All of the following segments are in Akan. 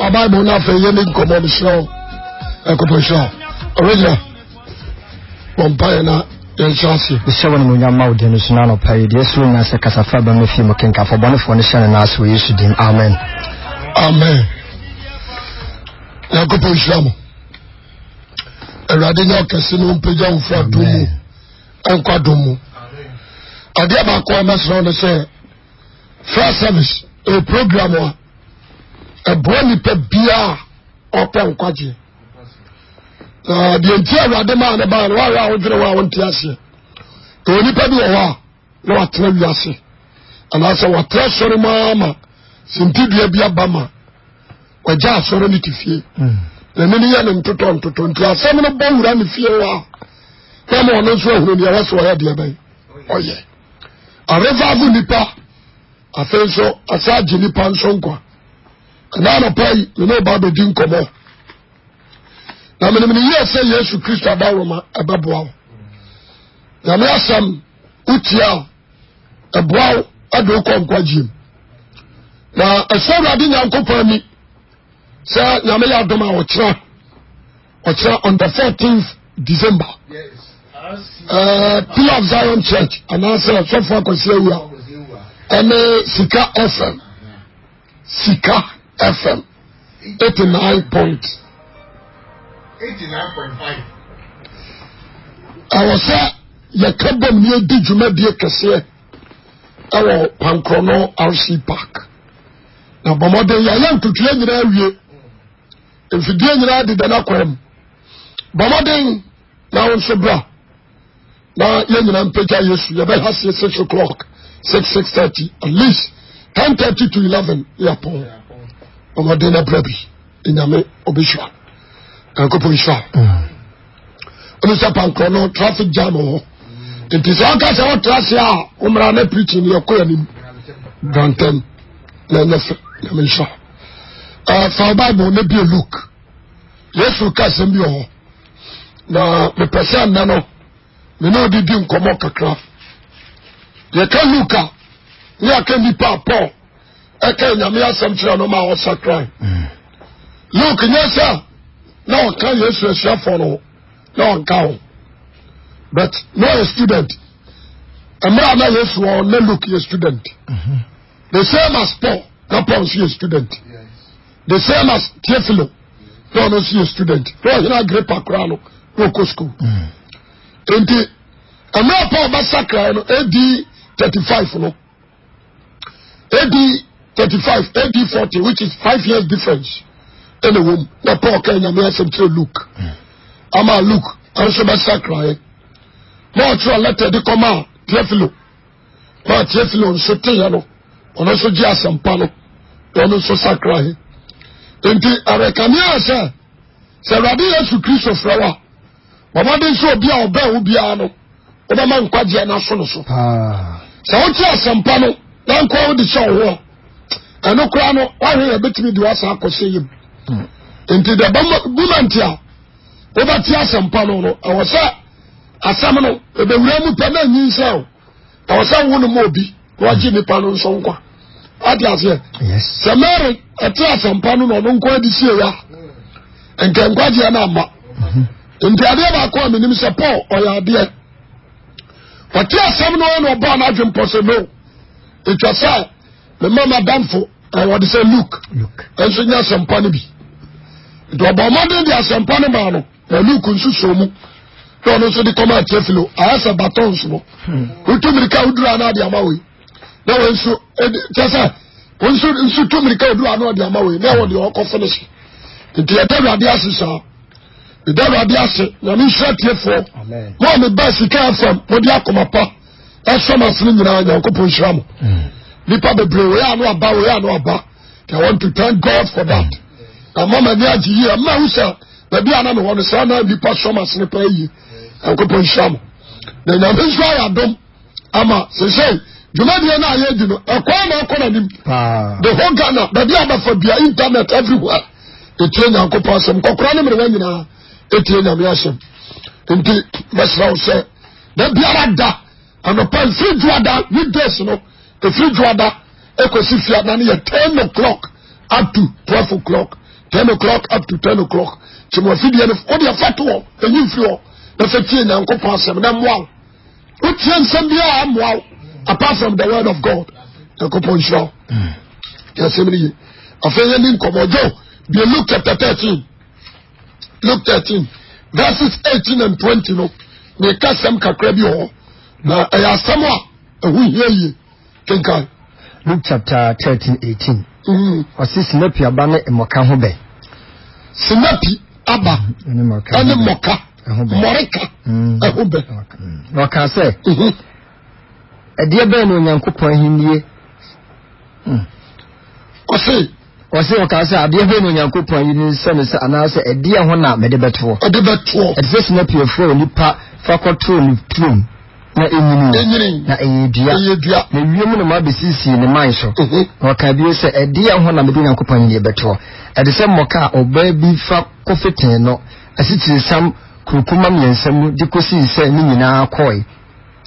Fa Bible no afei yɛ ne nkɔmmɔ mesrɛ wo. Ɛkɔpɔ nhyira wo. Ɔregyina. Bɔ mpaeɛ na yɛnhyɛ aseɛ. Mehyɛ wo animuonyam ma wo din no so no anɔpa yi. Deɛ ɛsoro nyina sɛ kasa fa ba me fie mu kenka fa bɔnefoɔ no hyɛ ne nan ase wɔ Yesu din. Amen. Amen. Nyankopɔ nhyira mo. Awurade nyɛ ɔkɛse no mpagya wo fra dom mu. Ɛnkɔ dom mu. Adeɛ baako a mɛsrɛ wo no sɛ First service ɛyɛ e program a ɛboa e nipa biara ɔpɛ nkwagyeɛ na deɛ nti awurade maa ne baa no wawerɛ a wodwene hɔ a wonte aseɛ ɛwɔ nipa bi wɔ hɔ a na watena wiase anaasɛ watena sɔre mu ara ma sentidua bi aba ma wagya asɔre no te fie hmm. na ne ne yɛ ne ntotɔ ntotɔ nti asɛm no bɔ wura ne fie hɔ a na ma ɔno nso ahunu deɛ wɔ sɛ ɔyɛ deɛ bɛn ɔyɛ Ɔrevaavo nipa afei nso asa agye nipa nso nkwa. Ɛna anɔpa yi me ne ɔba abɛdi nkɔmmɔ. Na menim ne yie sɛ Yesu Kristo adaworoma ɛbɛboa wo. Nyame asɛm wotia wo ɛboa wo ɛde wokɔ nkwagyeɛ mu. Na ɛsɛ Awurade Nyankopɔn ani sɛ Nyame yɛ adom a ɔkyerɛ ɔkyerɛ on the fourteenth december pillar of zion church anaasɛ sɔfo akwasi awia ɛne sika fm sika fm eighty nine point eighty nine point five ɛwɔ sɛ yɛka bɔm ne yɛdi dwumadie kɛseɛ ɛwɔ pankorɔno rc park na bɔmmɔden yɛayɛ ntotoeɛ nyinaa awie Mfidie nyinaa deda n'akwaa mu. Bɔ mmɔden na wo nso bra na yɛn nyinaa mpagya Yesu. Yɛbɛha seɛ six o'clock six six thirty at least ten thirty to eleven yɛapɔn. Bɔ mmɔden na bra bi. Nyame ɔbɛhyira. Nyankopɔn nhyira. ɛnu sɛ pankorɔ no traffic jam wɔ hɔ nti sɛ ɔka sɛ ɔtra ase a ɔmmra na preaching no yɛkɔ anim brantɛm na ɛnyɛ fɛ nyame nhyɛ hɔ fa bible na bie luke yesu ka asɛm bi wɔ hɔ na mepɛ sɛ nnɛ no me ne ɔde di nkɔmmɔ kakra yɛka luke a ne yɛka nnipa a paul ɛka nyame asɛm kyerɛ no ma ɔsakrae hmm. luke nyɛ sɛ a na ɔka yesu asuafoɔ no na ɔnka ho but na ɔyɛ student mmerɛ a na yesu wɔ na luke yɛ student hmm. the same as paul na paul nso yɛ student the same as theophilo na ɔno nso yɛ student na ɔhene agripa koraa no na ɔkɔ school hmm. nti mmerɛ paul bɛsakrae no ad 35 no AD 35, AD 40, which is five years difference. Ɛna wɔm na Paul kan nyame asɛm kyerɛ Luke. Ama Luke nso bɛsa kraeɛ. Na ɔtwerɛ lɛtɛ de kɔma Teofilo. Na Teofilo nso teeɛ no, ɔno nso gye asɛmpa no, na ɔno nso sa kraeɛ. Nti ɛrekame a sɛ, sɛ Awurade Yesu Kristo frɛ wo a, Wɔmɔden sɛ obi a ɔbɛn wo biara no wobɛma nkwagyeɛ no aso no so ah. sɛ wote asɛmpa no na nkoa wode hyɛ wo ho a ɛno koraa no woahwɛ yɛ bɛtumi de woasa akɔhyɛ yam hmm. nti the moment a wobɛte asɛmpa no no ɛwɔ sɛ asɛm no ɛbɛwura mu pɛ na anyinsɛ o ɛwɔ sɛ wo no ma obi na wagye nipa no nso nkwa ate aseɛ sɛ mary ɛte asɛmpa no na ɔno nkɔ adi sie ya nka nkwagyeɛ no ama mhm. nti adeɛ baako a menim sɛ paul ɔyɛ adeɛ ɔte asɛm no na ɔbaa no adwe mpɔ sɛ no ɛtwa sɛ mema madamfo wɔde sɛ luke ɛnso nya asɛmpa no bi nti ɔbɔ mmɔden de asɛmpa no maa no na luke nsusuo mu na ɔno nso de kɔma akyerɛ filo ayɛ sɛ batons no hmm. wotu mmirika woduru ano ade ama wei na wɔn nso kyɛ sɛ wɔn nso nso tu mmirika woduru ano ade ama wei na wɔde ɔkɔ finish nti yɛda awurade ase saa yɛda awurade ase nyame nhyira tiefoɔ mo a me baa sika afam mode akoma pa ɛsɔm ase no nyinaa nyankopɔn nhyira mo hmm. nipa bebree wei ano aba wei ano aba I want to thank God for that. Mm. Mama, baabi a na mewɔ no saa na nnipa hyɛ mo asene paa yie nyankopɔn nhyira mo na nyame nso ayɛ adom ama sesei dwumadie no a yɛdi no ɛkwan na ɛkɔ n'anim the whole ghana baabi a bɛfa bia internet everywhere ɛtie nyankopɔn asɛm kɔkora ne merewa nyinaa ɛtie nyame asɛm nti mɛsrɛ wo sɛ da biara da Anɔpa mfiri dwoada weekdays no ɛfiri dwoada ɛkɔsi fiada no yɛ ten o'clock up to twelve o'clock ten o'clock up to ten o'clock nti mo afidie no wode ɛfa to hɔ ɛnyi mfiri hɔ na sɛ tie nyankopɔn asɛm na mmoa wo wotie nsɛm biara mmoa wo apart from the word of god nyankopɔn nhyira wo yɛsɛm no ye afei yɛni nkɔmmɔ dwo bielu chapter thirteen luke thirteen verses eighteen and twenty no na ɛka asɛm kakra bi wɔ hɔ na ɛyɛ asɛm a ɛho hia yie kenkan. luke chapter thirteen eighteen. Mm. ɔsi sinapi aba ne mmɔka ho bɛn. sinapi aba ɛne mmɔka mmɔreka mm. ɛho bɛn. Mm. na ɔka sɛ mhm. ɛdeɛ bɛn na onyankopɔn ahennie. ɔsi. Ɔse ɔkaa sɛ, Adeɛ bɛn na Onyankopɔn ayi ne nsam sɛ, anaasɛ ɛdeɛn ho na mede bɛtoɔ? Ɛde bɛtoɔ. Ɛte sɛ sinapi a ɛfiri onipa fa kɔtoo ne turom, na ɛnyinii, Ɛnyini, na ɛyɛɛ dua, ɛyɛ dua. na ewiem nnomaa bɛsiisii ne mman so. Mhm. Na ɔkaa bio sɛ, Ɛdeɛn ho na mede Onyankopɔn ahennie bɛtoɔ? Ɛte sɛ mmɔka a ɔbaa bi fa kɔfetee no asikyiresiam kurokuma mmiɛnsa mu de kɔsii sɛ ne nyinaa kɔɔe.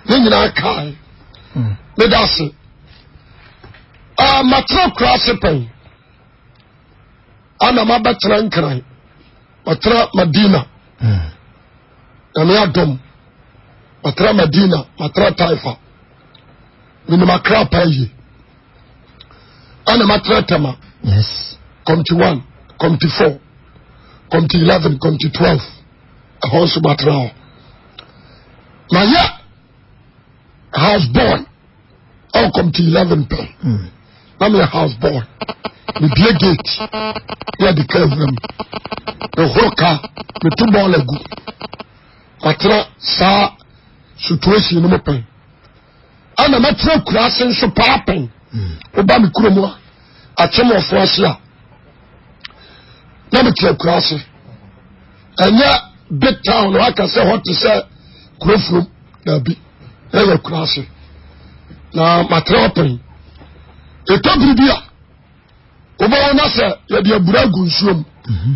Ne nyinaa kaae. Meda ase. Ah, matena kura ase pɛn ana mabɛtena nkran matena madina hmm. nyame adom matena madina matena taifa menim akra paa yie ana matena tɛma yes. committee one committee four committee eleven committee twelve ɛhɔ nso matena hɔ mayɛ house born ɛwɔ kɔmti eleven pɛ hmm. na meyɛ house boy mebie gate ne ade ka awura mu mehoro ka meto bɔɔl agu matena saa situation no mu pɛn ɛna matena kura ase nso paa pɛn hmm. woba me kuro mu a akyɛm ɔfo ase a na metena kura ase ɛnyɛ big town na waka sɛ hɔ te sɛ kuro furom daabi na yɛ kura ase na matrɛ ɔpɛn ɛtɔ biribi a wobɛwɔ na sɛ yɛde abura agu nsuo mu mhm.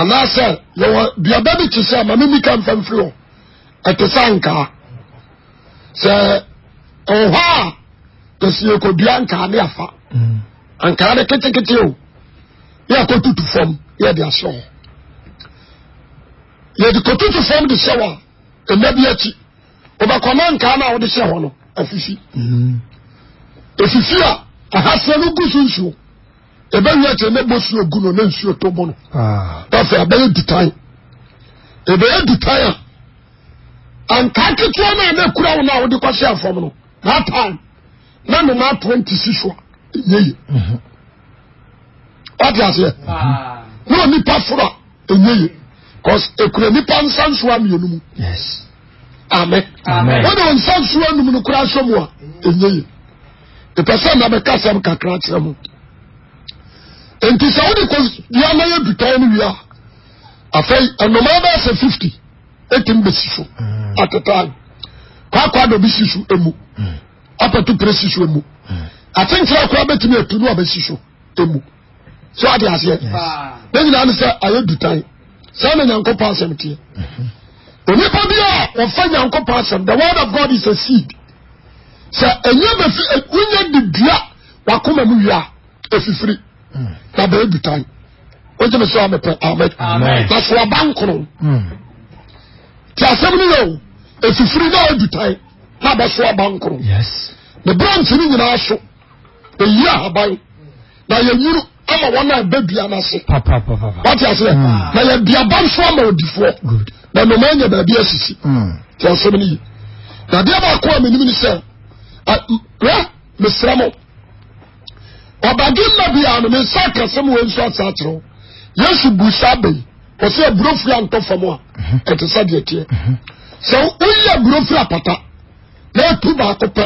anaasɛ yɛwɔ duaba bi te sɛ ma memika mfamfiri hɔ ɛte sɛ ankaa sɛ ɛwɔ hɔ a yɛsi yɛkɔdua ankaa ne afa mhm. ankaa ne ketekete o ne yɛakɔtutu fam ne yɛde ahyɛ hɔ yɛde kɔtutu fam de hyɛ hɔ a nna bi akyi wobɛkɔ na nkaa no a wode hyɛ hɔ no afifi ɛfifi mm. a ahasɛ no gu so nsuo ɛbɛwi akyɛ ne bosuo gu no ne nsuo to bo no ah. afei abɛyɛ dutan ɛbɛyɛ dutan a ankaa ketewa no a na ɛkura wo no a wode kɔhyɛ afam no that time na noma apɔnti si so ɛnyɛ mhm. wate aseɛ na onipa foro a ɛnyɛ ye cause ɛkura nipa nsa nsoa mmienu mu amen wode wo nsa nsoa num no koraa sɛ mu a ɛnyɛ ye ɛpɛ sɛ na bɛka sɛm kakra kyerɛ mu nti sɛ wode kɔdua na yɛ dutɔn no wie a afei ɛnoma bɛɛ sɛ 50 ɛtim bɛsi so mm. atetaa kwaakwaadɔ bi si so ɛmu mm. abɛto presi so mu atenkyerɛ akɔ abɛtumi atu no abɛsi so mu so ade aseɛ ne nyinaa ne sɛ ayɛ dutan saa na nyankopɔn asɛm teɛ mhm. onipa bi a wɔfa nyankopɔn asɛm the word of god is a seed sɛ ɛnyɛ bɛfi wonya de dua wakoma mu wie a ɛfifiri mm. na bɛyɛ dutan wogye me so a mepɛ amen na so aba nkono nti asɛm no yɛ o ɛfifiri na ɔyɛ dutan na abɛso abankoro ne branch no nyinaa so eyi ahaban na yɛnyuru ama wɔn a ɛbɛ dua no ase wate aseɛ hmm. na yɛduaba nso ama odifoɔ na nnoma anya baabi asisi hmm. te asɛm no yi na adeɛ baako a menim ne sɛ rɛ mesrɛ mo ɔbadwemma biaa no mensa kasɛm wɔ nso asa akyerɛ wo yesu bu saa bɛyi wɔsɛ aburofiri antɔ fam a ɛte sɛ deɛ teɛ sɛ woyi aburofiri apata na ɛtu baako pɛ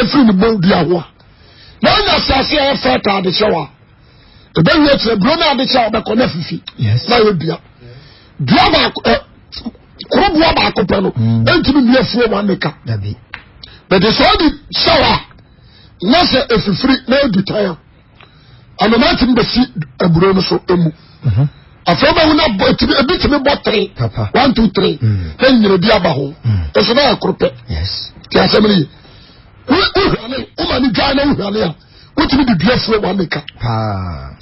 ɛfiri ne bɔn dua ho a na anya asase a ɛfɛ ta adehyɛ hɔ a ɛbɛwi akyerɛ buro no adehyɛ a ɔbɛkɔ no afifi na yɛ dua dua baako ɛ koroboa baako pɛ no mm. ɛntumi nni afuo ma ne ka bɛde sɛ ɔde hyɛ hɔ a na sɛ ɛfifiri na ɛdu tan a anoma tumi bɛsi aburo no so emu mhm. afei bɛhu na bɔ tumi ebi tumi bɔ tere one two three na mm. nyina bi aba ho mm. nso na ɛkoro pɛ ti asɛm no yie wohwane woma ne dwan na wohwane a wotumi de dua fuo wɔn ne ka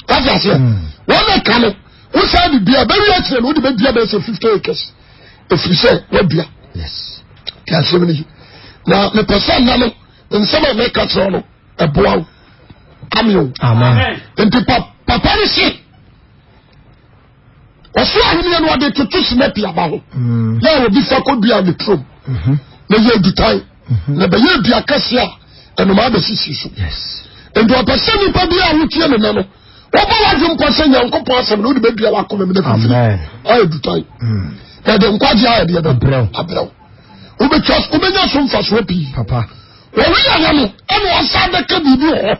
wate aseɛ mm. wɔn ne ka no wosan de dua bɛwi akyerɛ no wode bɛdua bɛyɛ sɛ fifty acres ɛfiri sɛ wadua ti asɛm no yie na mepɛ sɛ nna no nsɛm a mɛka kyerɛ no ɛboa wo ame o nti papa no se ɔso ahomeɛ no ɔde toto sinapi aba ho mm. na obi fa kɔdua ne turom mhm. na yɛ adutan mhm. na bɛyɛ adua kɛse a ɛnomaa bɛsisi so nti ɔpɛ sɛ nnipa bi a wotie ne nɛ no wɔbɔ wadwe mpɔ sɛ nyankopɔn asɛm na wode bɛdua wakoma mu no fifiri ayɛ dutan mm. na de nkwagye ayɛ deɛ bɛbrɛw wobɛtwa wobɛnya so mfasoɔ pii Wɔreyɛ yɛ no ɛna wɔnsa abɛka biribi wɔ hɔ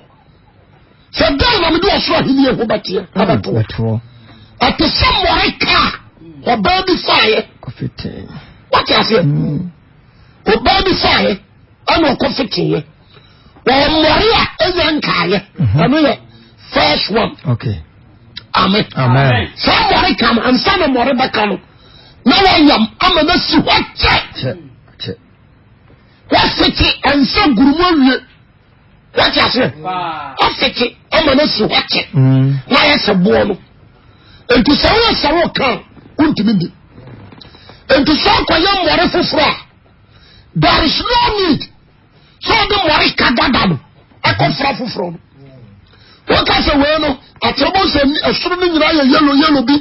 sɛ dɛn na mede ɔsoro ahenni ho bɛteɛ hmm, abɛtoɔ ɛte sɛ mmɔre kaa ɔbaa bi faeɛ wate aseɛ hmm. ɔbaa bi faeɛ ɛna ɔkɔ feteeɛ wɔwɔ mmɔre a ɛnya nkaeɛ mhm. ɛno yɛ first one okay. amen saa mmɔre ka no ansa na mmɔre bɛka no na wɔyam ama no asi hɔ kyɛ wɔsete ɛnsa guru mu awie wɔte aseɛ ɔsete ɔma no si hɔ te mm. na ayɛ sɛ boɔ no nti sɛ woyɛ sɛ wo ka wontumi di nti sɛ ɔkɔyɛ mmɔre foforɔ a there is no need sɛ ɔde mmɔre ka dada no ɛkɔfra foforɔ no woka sɛ wei no atrɛbɔ sɛ ɛsoro no nyinaa yɛ yɛlo yɛlo bi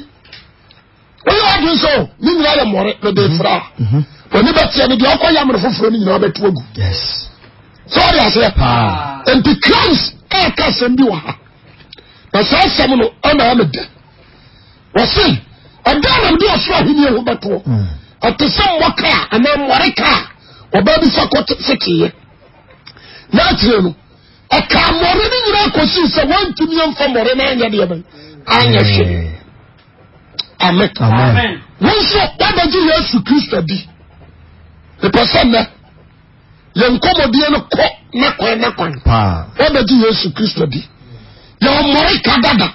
wɔyɛ ɔdun sɛ o ne nyinaa yɛ mmɔre na de mhm. fura mhm. wɔne bɛteɛ no deɛ ɔkɔ yɛ amere foforɔ no nyinaa bɛto agu sɛ wɔde aseɛ paa nti christ ɛɛka asɛm bi wɔ ha na saa asɛm no ɛna ɛna dɛ wɔse ɛda na mede ɔsoro ahenni ho bɛtoɔ mm. ɛte sɛ mmɔ kaa anaa mmɔre kaa ɔbaa bi fa kɔte feteeɛ na akyerɛ no ɛka mmɔre no nyinaa kɔsii sɛ wɔntumi amfa mmɔre no anyɛ deɛ bɛn anyɛ hwee mm. amen wọn nso wabɛgye yesu kristo di epɛ sɛ nnɛ yɛn nkɔmɔdie no kɔ nakwan nakwan wabɛgye yesu kristo di yɛn mmɔre ka dada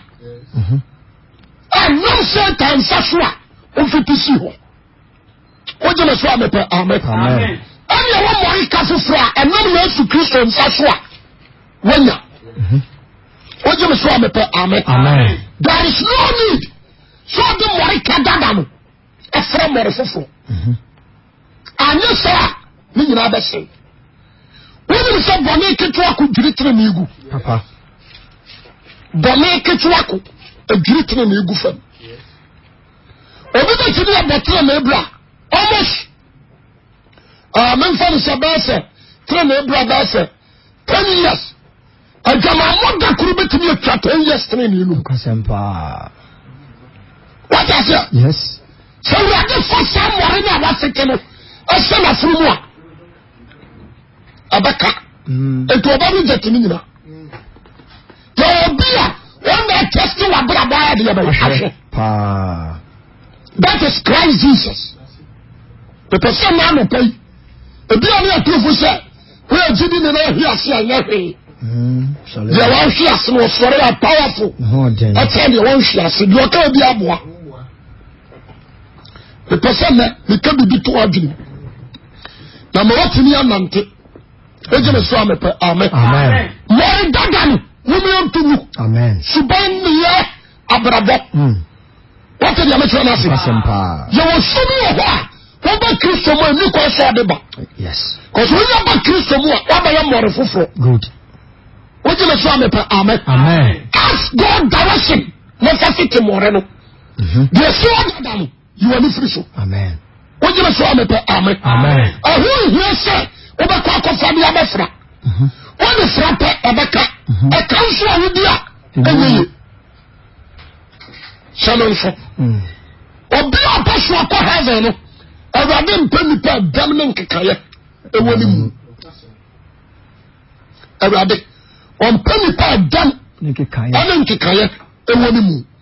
ɛnam mhm. satan nsa so a wɔfiti si hɔ. wogye me so a mepɛ amen ɛne ɛwɔ mmɔre ka foforɔ a ɛnam yesu kristo nsa so a wanya mhm. wogye me so a mepɛ amen there is no need sɛ ɔde mmɔre ka dada no ɛfrɛ mmɔre foforɔ mhm. anyɛ sɛ a ne nyinaa bɛsɛe wonim sɛ bɔne ketewa ko dwiri tene ne gu bɔne ketewa ko adwiri tene ne gu fam obi bɛtumi abɔ tenenee bra almost ah, memfa no sɛ bɛɛ sɛ tenenee bra bɛɛ sɛ ten years adwamammɔ da koro bɛtumi atwa ten years tenenee no wate aseɛ sɛ awurade fa saa mmɔre no a wasete no ɛhyɛ n'aforo mu a ɛbɛka nti ɔba no gya tumi nyina yɛ obi a wɔn na ɛtɛsite wɔ abrabɔ ayɛ de yɛ bɛ ahwɛ paa that is Christ Jesus pɛpɛ sɛ maa na pɛ yi ebi a ne aturufo sɛ wɔn a gyidi ne na ɛhwi ase a nyɛ hwee hmm, deɛ wɔn hwi ase no ɔsɔre a powerful ɛkyɛ deɛ wɔn hwi ase deɛ ɔka obi aboa pɛpɛ sɛ mɛ meka bibi to adwene na ma wɔtumi anante. egyina so a mepɛ amen lɔre dada no wɔn yɛ ntumu suban niyɛ abrabɔ hmm. wɔte deɛ mekyerɛ no ase yɛwɔ sum wɔ hɔ a wɔba kristo mu a ɛni kwan sɛ ɔde ba kɔsɛ wɔnyɛ ba kristo mu a wɔabɛyɛ mmɔre foforɔ wogyina so a mepɛ amen ask god direction na fa se te mmɔre no deɛ si ɔdada no yi w'ani firi so wogyina so a mepɛ ame ɛho nhia sɛ wobɛkɔ akɔfa de abɛfra mhm. wode fra pɛ ɛbɛka mhm. ɛka nso a wodi a ɛnyɛ ye hyɛ no nso mm. obi a ɔpɛ so akɔ heaven no awurade mpɛ nnipa dɛm ne nkekayɛ ɛwɔ ne mu awurade ɔmpɛ nnipa dɛm ɛne nkekayɛ ɛwɔ ne mu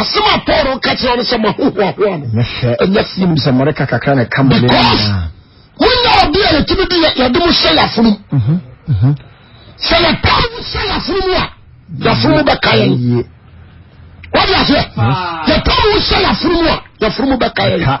asɛm a paul ka kyerɛ no sɛ mahohoahoa no ɛnyɛ fie nim sɛ mmɔreka kakra na ɛka mmɔne because wonya ɔde a yɛtumi de yɛde mo hyɛ yɛafono mu mhm, mhm. sɛ yɛpam mo hyɛ yɛafono mu a yɛafono mu bɛka yɛn wode aseɛ yɛpam mo hyɛ yɛafono mu a yɛafono mu bɛka yɛn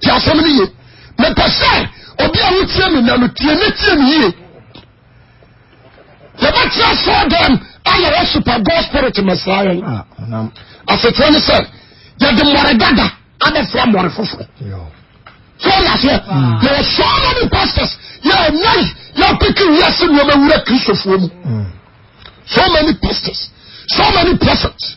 tí asɛm no yie mepɛ sɛ obi a wotie me na no tie ne tie me yie yɛbɛkyerɛ sɔɔ dɛm ayɛ wɔ super god spirit mɛsra yɛn ah, asetere ne sɛ yɛde mmɔre dada abɛfra mmɔre foforɔ sɔɔ de aseɛ hmm. yɛwɔ sɔɔ na ne pastors yɛ ɛnai yɛ peke wiase nneɛma wura kristofoɔ mu hmm. so many pastors so many prophets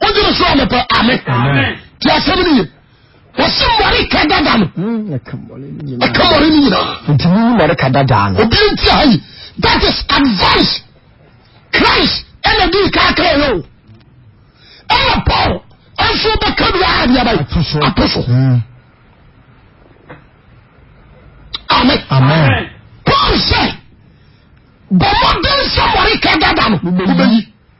wogye ne so anɔpɛ ame nti asɛm no ye wɔse mmɔre ka dada no hmm, ɛka mmɔre no nyinaa nti mu mmɔre ka dada no obi nti ha yi that is advice christ ɛna di kakra yɛ o ɛna paul ɛnso bɛka bi a adeɛ bɛyɛ ato so hmm. amen paul sɛ bɔmmɔden sɛ mmɔre ka dada no wobɛyi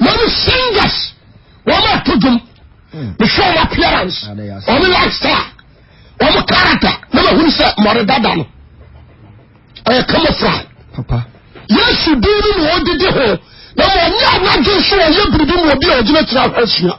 many singers wɔn a to dwom mehwɛ wɔn appearance wɔn lifestyle wɔn character na ma hunu sɛ mɔre dada no ɛyɛ camouflage yesu din no na wɔdidi ho na wɔn nyɛ anagye so wɔyɛ biribi mu obi a ɔgyina kyerɛ ahwɛ sua.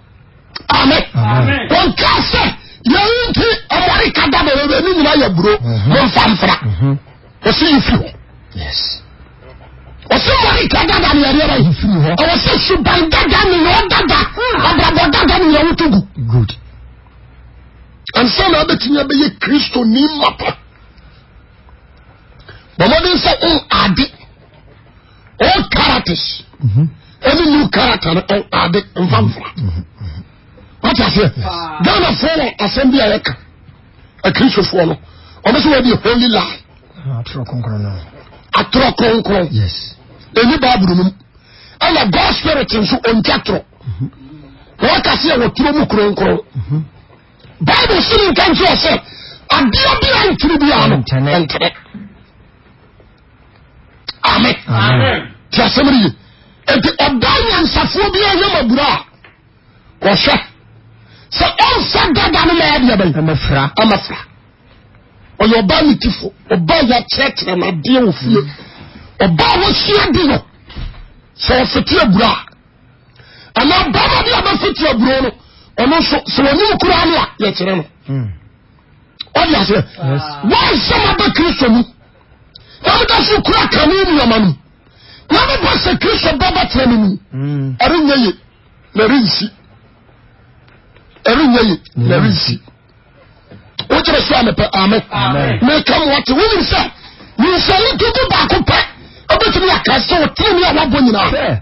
amen wɔnka sɛ yɛyi nti ɔmɔre ka da bɛ bɛ ne nyinaa yɛ buro mo nfa nfra ɔsi yi fi hɔ ɔsi mɔre ka da da ne yɛrɛ yɛrɛ yi fi hɔ ɔwɔ sɛ suban dada ne yɛ ɔdada abrabɔ dada ne yɛ wotu gu ansa na abɛtumi abɛyɛ kristo ni mapa bɔmɔden sɛ ɔn ade. all characters ɛne mhm. new character no ade mfamfra wate aseɛ ghana foɔ wɔ asɛm bi a yɛka akristofoɔ no ɔmo sɛ wɔde holy lie ah, atorɔ kronkron no atorɔ kronkron yes ɛni baabulu no mu ɛna god spirit nso ɔntwa torɔ mhm. wɔn kase yɛ wɔ turo mu kronkron mhm. bible si ne nka nkyerɛ sɛ adeɛ bi a ntiri bi ano ntɛnɛ amen ti asɛm no ye nti ɔbaa nyansafoɔ bi ayɛ ma bura a wɔhwɛ sɛ ɔmfa dada no ma adeɛ bɛn ɛmɛfra ɛmɛfra ɔyɛ ɔbaa ne tifo ɔbaa yɛakyerɛkyerɛ no adeɛ wɔ fie ɔbaa wɔhyia bi no sɛ ɔfete abura a ɛna bɛma bi a bɛfete aburo no ɔno nso sɛ ɔnim koraa no a yɛkyerɛ no ɔde aseɛ wɔnsɛm abɛ kristo mu Nyame da so kura kane nneɛma no. Nyame bɔ sɛ Kristo ba bɛtena ne mu. Hmm. Ɛrenyɛ ye na ɛrensi. Ɛrenyɛ ye na hmm. ɛrensi. Wogyina so a mepɛ ame. Meka mo ate wonim sɛ nyinsɛne dodo baako pɛ ɛbɛtumi aka sɛ ɔtene ne a wabɔ nyinaa.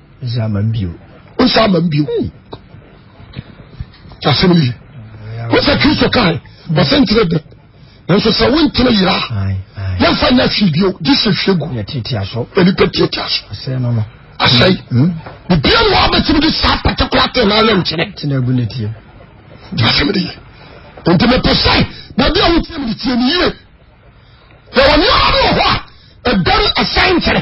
nsa ama m bio nsa ama m bio asɛm yi wosɛ kristo kae ɔsɛ nkyerɛ dɛ nanso sɛ wontene yera yɛmfa nyɛ hwee bio gye sɛ hwie gu nipa tiatia so asɛe bibia ne wɔbɛtumi de saa particular thing na ayɛ nkyerɛ asɛm de yɛ nti mepɛ sɛ baabi a wotie mede tie ne yie yɛwɔ nneɛma ne wɔ hɔ a ɛdɛre asɛe nkyerɛ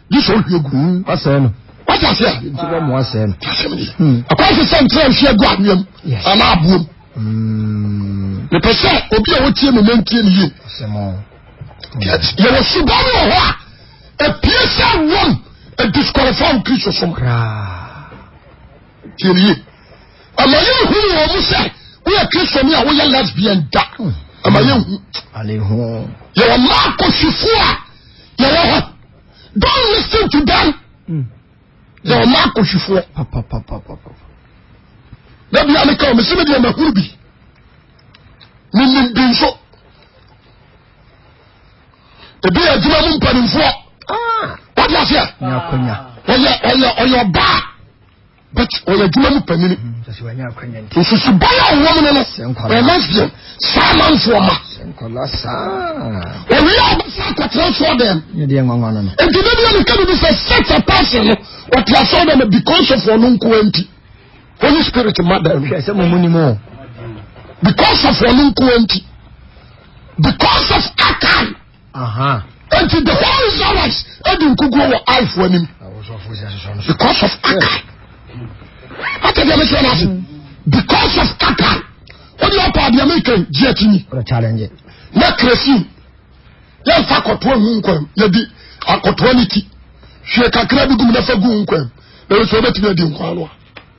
gye sɛ ohwie gu hmm, wasɛe no wate ase a nti bɛ mu asɛe no asɛm ni hmm. ɛkwan sɛ sɛ nkyerɛ nhwi agu anwea mu anaa aboɔ mu hmm. mepɛ sɛ obi a wɔtie me nantie ne yie yɛwɔ suba no wɔ hɔ a ɛpie sɛ wɔm ɛdisqualify wo kristo som tie ne yie Ama yɛ hu wɔn mu sɛ woyɛ kristoni a woyɛ lesbian da. Ama yɛ hu. Yɛ wɔ mmaa akɔsifo a yɛ wɔ hɔ. Don't listen to them. Hmm. Yɛ wɔ mmaa akɔsifo. Dabi a ne ka wɔn sɛ ne deɛ ma huru bi. Ne ne bi nso. Ebi yɛ adwuma mu mpanimfoɔ. Ah. Wọ́n ti ase yɛ. Ɔyɛ ɔyɛ ɔyɛ ɔbaa. but ɔyɛ adwuma mu panyin nsusubɔ yɛ ɔwɔ mu no ɔyɛ lesbian saa amanfoɔ ma ɔwie a ɔbɛsa akɔtena soɔ dɛm nti ne deɛ no ka bibi sɛ such a person no ɔte asɔɔ dɛm because of ɔno nkoa nti holy spirit ma dɛm because of ɔno nkoa nti because of akan Enti the whole Israelites edi nkuguo wɔ Aifo anim because of Akai. Ate deɛ mehyɛ no ase mm. because of Akai. Wode ɔpa adeɛ meka gye akyini. Na kresim yɛmfa akɔtoa hu nkwam yɛdi akɔtoa ne ti hwie kakra bi gum na fa gu nkwam na ɛsɛ wobɛtumi adi nkwa no a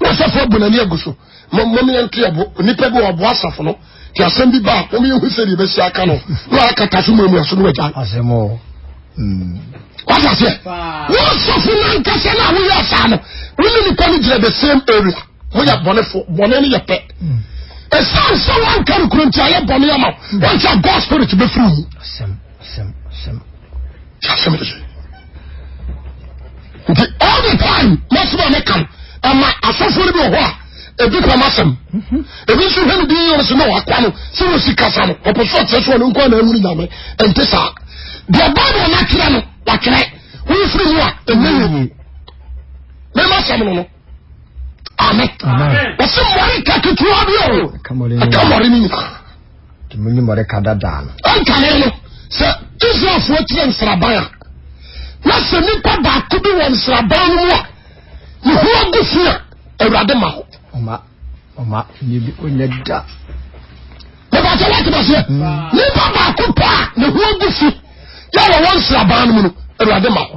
na asafo abu n'ani agu so mɔmɔ yɛn to yɛbo onipa bi ɔbo asafo no te asɛm bi ba wɔn yɛn ho sɛ deɛ bɛsi aka no na akata so mu amuaso no agya. asɛm o. Hmm. wasa seɛ wɔn asafo no ankasa no a woyɛ asaa no wɔn ne nipa no gyina the same area wɔn yɛ bɔnefo bɔne no yɛ pɛ ɛsan hmm. sɛ wɔn nka no kuro nti ayɛ bɔne ama wɔn nti a god spirit bɛfiri mu. Chasimese. The only time must be make am. And my asofo ni bi wɔ hɔ a ebi kɔ ma sɛm ebi nso hwɛ ne bi yɛ ɔsi na wakɔ ano sɛ wɔsi kasa no ɔpɛ so ɔkyerɛ so ɔno nkɔɔ na ɛwuri nyame ɛnte saa deɛ baabu ɔno atwerɛ no watwerɛ wɔn firi mu a ɛnyɛ yɛ yie mɛma sɛm no no amen wɔsi mmɔre kaketewa bi o ɛka mmɔre ne nyinaa. tumi ne mɔreka dadaa no. ɛnkane no sɛ israelfoɔ kyerɛ nsraban a na sɛ nipa baako bi wɔ nsraban no mu a ne ho agu fi a awurade ma hɔ ɔma ɔma nyebi onyɛ da bɛbɛ sɛ wɔte bɛ seɛ nipa baako paa ne ho agu fi yɛ wɔ wɔ nsraban no mu no awurade ma hɔ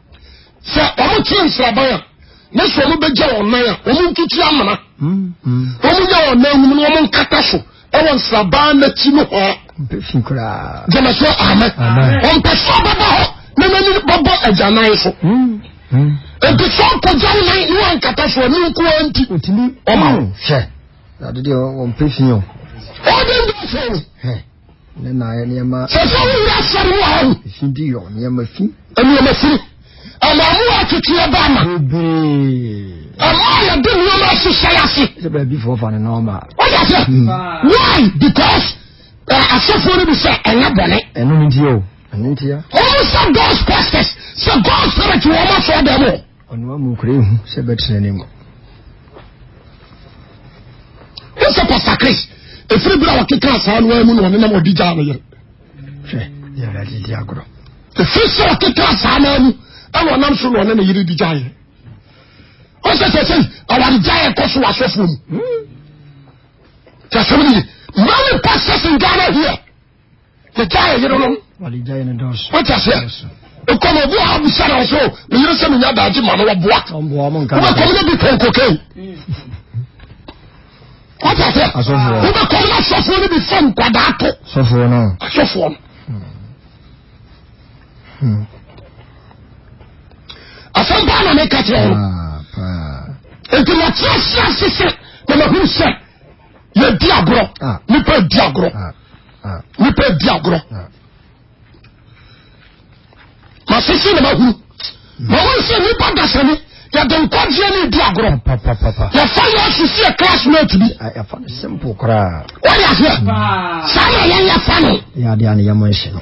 sɛ wɔn kyerɛ nsiraban a ne sɛ wɔn bɛgya wɔn nan a wɔn ntutu amena wɔn nya wɔn nan nwom na wɔn nkata so ɛwɔ nsiraban n'akyi no hɔ gyina so amɛ wɔn pɛ so bɛbɔ hɔ na n'ani bɛbɔ agya nan so ebi so akɔgya wɔn nan ne wɔn nkata so ɛnu nko wɔn ti wɔn awo. hwɛ adedeɛ wɔn pɛ fi yɛn o. ɔdi ndi ɔsɛ o. Ne na ayɛ nneɛma. Sɛ sɛ wura asɛm mu a ɔho. Efi di yɔ nneɛma fi. Nneɛma fi. Ɛma ɔmo wɔ aketeɛ ba ama. Bebree. Ɛma yɛde nneɛma ahyehyɛ ase. Sɛ baabi fɔ fa ne nɔɔma. Ó yà sɛ. Hmm. Why? Because eh, asɔfo no bi sɛ ɛnyɛ bɔnɛ. Ɛnu ni ti o. Ɛnu ti ya. Ɔmo sɛ God's pastors sɛ God's spirit wɔ ɔmo asɔ dɛm o. Ɔnoa mu kura ehu sɛ bɛtena ne mu. Wosɛ Pastor Chris, efiri bere a wɔkeka saa no ara mu na ɔnenam ɔdi gyaa no yere. Hwɛ, yɛ awurade di agorɔ. Efiri sɛ wɔkeka saa no ara mu ɛna ɔnam so na ɔne ne yere di gyaa yɛ. Wosɛ sɛ sɛ awari gyaa yɛ kɔ so wɔ asɔfoɔ mu. Kyɛ sɛ mo ni, mmaa mi pastors in Ghana here. yɛgyae yerenom wote aseɛ ɛkɔm obi a abisa na so meyere sɛ menya daagye ma no wɔboa wobɛkɔm no bi kɔnkokei wote aseɛ wobɛkɔm no asɔfoɔ no bi fa nkwadaa to asɔfoɔ no asɛm paa na meka kyerɛ wo nti wɔkyerɛ hyɛ ase sɛ na mahunu sɛ yɛdi agorɔ ah. nipa di agorɔ ah. Ah. nipa di agorɔ masese na mahuru hmm. ma wɔn sɛ nipa dasani yɛde nkwagyeɛ ne di agorɔ yɛfa yɛ asisi yɛ classmate bi wɔyɛ aseɛ saa na yɛyɛ fa no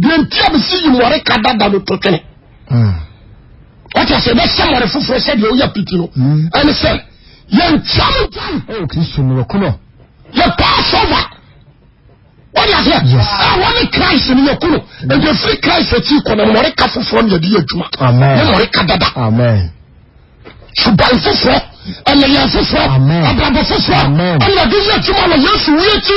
deɛ nti a mesi yi mmɔre ka dada no to twene hmm. ɔkyɛ sɛ ɛbɛhyɛ mmɔre foforɔ sɛdeɛ woyɛ piti no hmm. ɛne sɛ yɛnkyɛ no gyan oh, kristo no wɔkɔnɔ yɛ passover wɔde aseɛ a wɔne christ no yɛ kono ɛdi afiri christ akyi kɔ na mmɔre ka foforɔ ne yɛde yɛ adwuma ne mmɔre ka dada suban foforɔ ɛnɛyɛ foforɔ abrabɔ foforɔ ɛnɛde yɛ adwuma wɔ yesu wie akyi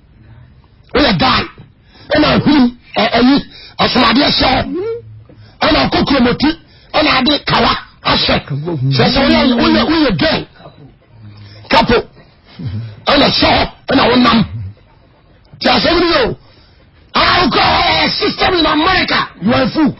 woyɛ guy ɛna ahunu ɛyi asomadeɛ hyɛ hɔ ɛna ɔkɔ kuromoti ɛna ade kawa ahyɛ sɛ sɛ woyɛ woyɛ woyɛ gay kapo ɛna hyɛ hɔ ɛna wonam tí a sɛ wuli yɛ o awo kɔ ɛ system in America you are a fool.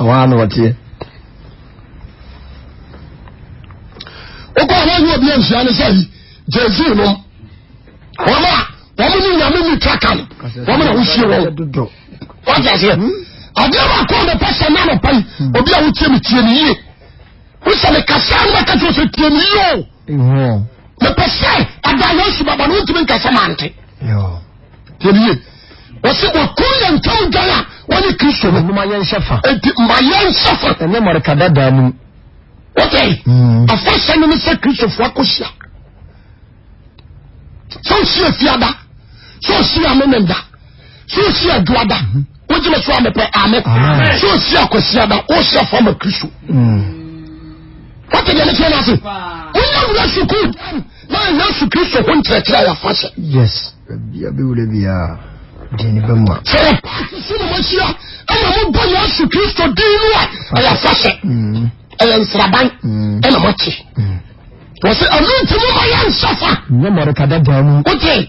ɔhɔ ano ɔteɛ wokɔ ɔhɔ ne obi anhyia ne sɛ yi gyezi nom wɔn a wɔn ne nyame ne twa ka no wɔn na wohyie wɔn wagye aseɛ hmm? adeɛ ma kɔɔ ne pɛ sɛ na nɔpa yi hmm. obi a wotie me tie ne yie wosɛ mekasa no bɛka kyerɛ sɛ tie ne yie o mepɛ sɛ ɛda yesu bɛbɔ no wontumi nkɛsɛ mante yɛbiye wɔsɛ wɔku yɛ ntam dwan a wɔne kristo no ma yɛnhyɛ fa enti ma yɛnhyɛ fa ɛne mɔreka dadaa mu wote hmm. afa hyɛ no ne sɛ kristofoɔ akɔhyia sɛ wohyia fiada sɛ wohyia memenda sɛ ɔsi adwoada wogyeme so amepɛ ame sɛ ɔsi akwasiada wohyɛ fa ma kristo wate deɛ mekyerɛ no ase wonya wura sukuu na yesu kristo ho nkyerɛkyerɛ yɛafa hyɛ yes bia bɛwura biaa deɛ ne bɛmu a sɛ yɛpaake so na mahyia ɛna mobɔ yesu kristo din no a ɛyɛ afa hyɛ ɛyɛ nsraban ɛna moakye wɔ sɛ ɛno nti moma yɛnhyɛ fa nyɛ mɔrekada daa mu wote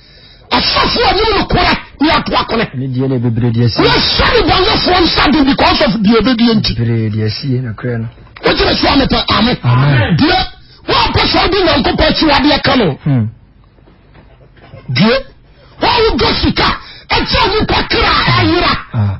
Asɔfo a wɔnim no korɛ ne ato akone. Ne deɛ na ɛbɛbire deɛ sie. Wɔhyɛ ne bɔnyɛfoɔ nsa de because of deɛ ɛbɛdie nti. Bire deɛ sie na korɛ no. Wogyina so amepɛ ame. Deɛ wɔapɛ sɛ wode Nyankopɔn akyiwadeɛ ka no. Hmm. Deɛ wɔwodɔ sika ɛkyɛ nnipa kra ayera. Ah.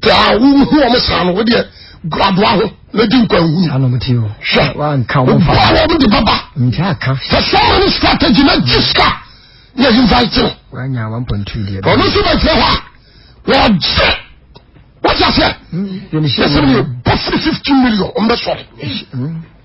taa wo hu wɔn saa no wodeɛ guradoa ho na di nkwa hu hwɛ obaa wɔn de baba fɛ sɔma ne strategy na gye sika na invite no ɔno nso bɛgyina hɔ a wɔgye wɔgye aseɛ yɛsɛ ne yɛ bɔ firi fifteen million ɔmbɛsɔre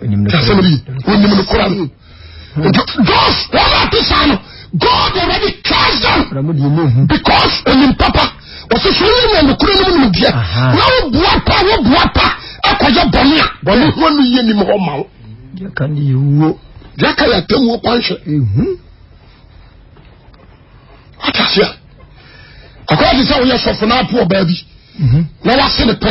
Asɛm bi onim no kora no. Those wɔn a ti saa no God already cast them because onim papa wɔsi so yɛ nyɛ nukuri no mu nim deɛ na wo bua pa wo bua pa akɔyɛ bɔnne a bɔnne ho anu yie nim hɔ ma wo. Deɛ ka ne yɛ wuo. Deɛ ka yɛ atɛmuo kwanhwɛ. Wata aseɛ akɔyɛ te sɛ woyɛ sɔfo n'apo ɔbaa bi na wase ne pɛ.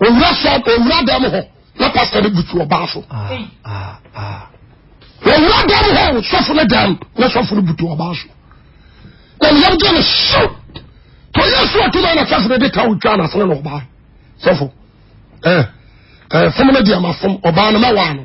owura sɛ owura dɛm hɔ na pastor no butu ɔbaa so owura dɛm hɔ sɔfo no dɛm na sɔfo no butu ɔbaa so na ne yam gye no so to yɛ so atum na sɔfo no de ta otwa na asene na ɔbaa sɔfo ɛɛ ɛɛ fom no deɛ ma fom ɔbaa no mɛwaa no.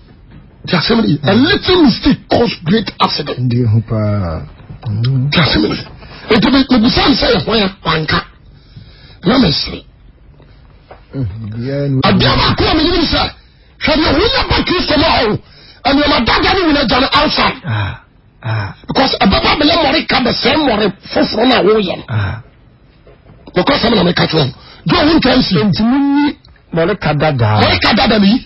ti asɛm ni a little mistake cause great accident. ndi ehu paa. ti asɛm ni eti mi mi bisa mi sɛ yɛ hɔn ya wanka na mi sere. adeɛ baako a mi yi mi sɛ hwɛ ni ohun yɛ ba kristu mu ahorow ɛnìyɛmà dada ni nyina gya ni outside. Ah, ah. because ɛbɛba abɛyɛ mɔri ka bɛ sɛ mɔri foforɔ na awo yɛ no. lɔkɔ sɛm na mi ka kyerɛ o jɔ ohun twɛn si. ntumi nyi mɔri ka dada. mɔri ka dada ni.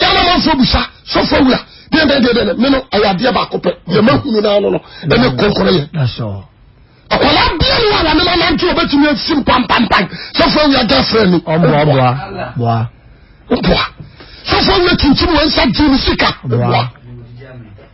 yàrá wọn fọ busa sọfọ wura deɛ bɛyɛ deɛ deɛ mene ɛyɛ adeɛ baako pɛ deɛ ma hunu naa no no ɛne kɔnkɔrɔ yɛ akɔla bia no a wɔne nanante wɔbɛtumi asi mpampampan sɔfo awia girlfriend no ɔboa boa sɔfo awia kyinkyim wɔnsa gye ne sika boa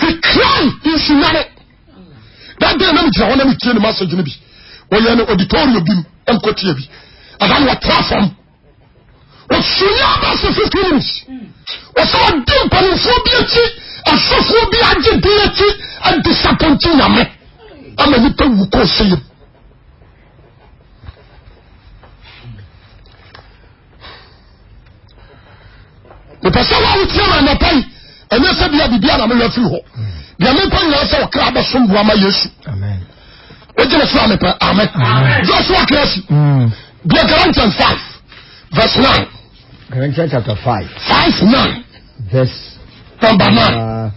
he cried nsunyare that day na mi gyina hɔ na mi tie ne message no bi ɔyɛ no auditorium bi mu ɛmu kɔ tie bi ɛdan wɔtra fam ɔsunyɛ abɛsɛ fifty minutes ɔsɛ ɔdi mpanimfoɔ bi akyi asɔfoɔ bi agye bi akyi adisapɔnti nyame ama nipa wu kɔ ɔsɛ yam. mepɛ sɛ wo a wotie ma anɔpa yi ɛnyɛ sɛ bia biribia na meyɛ firi hɔ deɛ mempɛ nyinaa sɛ ɔkra bɛsom boa ma yesu wogyina so a mepɛ amen joshua krasi bia galatians 5 verse 9 galatians chapter 5 5 9 verse number 9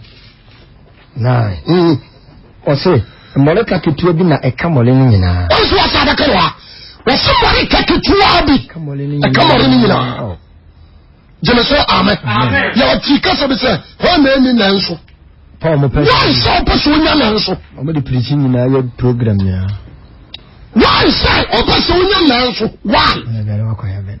Nine. Ɔse mmɔreka ketewa bi na ɛka mmɔre no nyinaa. Ɔnso wɔ saa bɛka wɔ ha. Wɔse mmɔreka ketewa bi ɛka mmɔre no nyinaa. Gyeme so amɛ. Yɛ ɔte kasa bi sɛ hɔ na ɛni nan so. Paul mo pɛ. Wɔn sɛ ɔpɛ so onya nan so. Wɔn de pirikyi nyinaa yɛ program nyinaa. Wɔn sɛ ɔpɛ so onya nan so. Wɔn.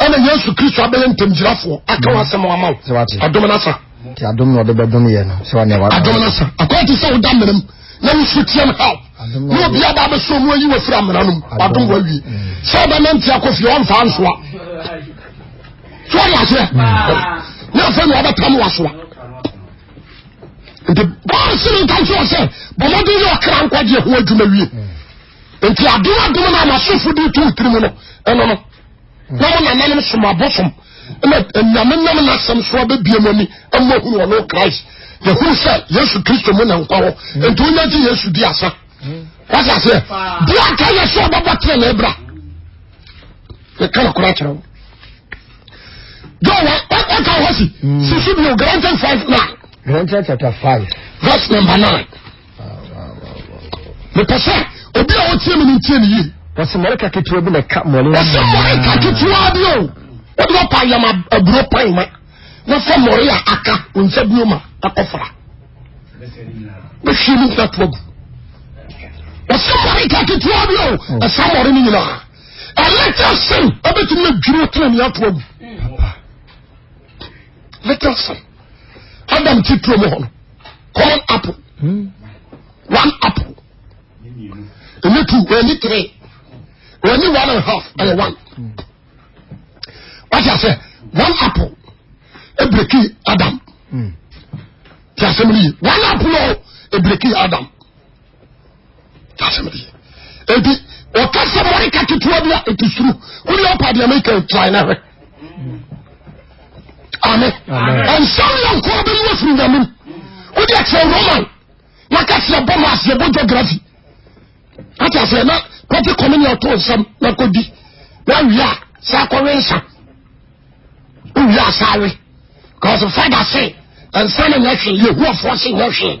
ɛna yesu kristo abɛyɛ ntɛmgyinafoɔ aka mm. w'asɛm wama wo adom no sa nti adom na ɔde bɛdom yɛ no sɛ ɔne adom no sa akɔnte sɛ woda mmerem na wosu tiam haw na obi aba bɛsɛ ɔmu ayi wafiri amena no mu wadom wawie mm. sɛ ɔbɛnante akɔ fie ɔmfa nsoa so ɔde aseɛ na afei na ɔbɛtam wasoa nti bɔɔse no nka nso ɔ sɛ bɔmɔden yɛ ɔkra nkwagyeɛ ho adwuma wie mm. nti adom adom no amasofo de to tiri mu no ɛno no na mo nananom som abosom na nyame nam no asɛm so abɛbie mu ani ama hunu ɔno christ yɛhunu sɛ yesu kristo mu na nkwa hɔ nti wonya gye yesu di asa wasa sɛ bia ka yɛ sɛ ɔbɛbɔ tena na ɛbra yɛka no kora kyerɛ wo jọwa ọka ọhọ si susu bi o Galatians five nine. Galatians chapter five. verse number nine. mepɛ sɛ obi a ɔtie me no ntie ne yie wɔsɛ mɔreka ketewa bi na ɛka mɔne wɔsɛ mɔreka ketewa bi o wode wɔpa yam aburo pan ma na fa mɔre a aka wo nsa bio ma akɔfra bɛhwie mu na to agu wɔsɛ mɔreka ketewa bi o ɛsa mɔre no nyinaa ɛlɛtɛ sen ɛbɛtumi na dwiri wotena ne ato agu lɛtɛ sen adam ti tuo mu hɔ no common apple hmm. one apple ɛnyɛ two ɛnyɛ three ɛnyɛ one and a half ɛyɛ one wati ase one apple ebiriki adam ti ase mi yi one apple o ebiriki adam. Asɛm de eti ɔka sɛ mɔreka ketewa bi a eti suru wuli ɔpa deɛ mi kɛ try na hwɛ. Ami ɛnsɛm yɛ nkɔɔ bi mu efiri nyame mu wodi ɛkyerɛ roman na kɛseɛ bɔ mu aseɛ bɔ geography ati aseɛ na kɔgye kɔmi ni ɔtɔ nsɛm na kɔdi na wia sɛ akɔwe nsa wia sɛ awe kɔsi fada se nsa na nyɛ hwee yɛ hu ɔfɔ se nyɛ hwee.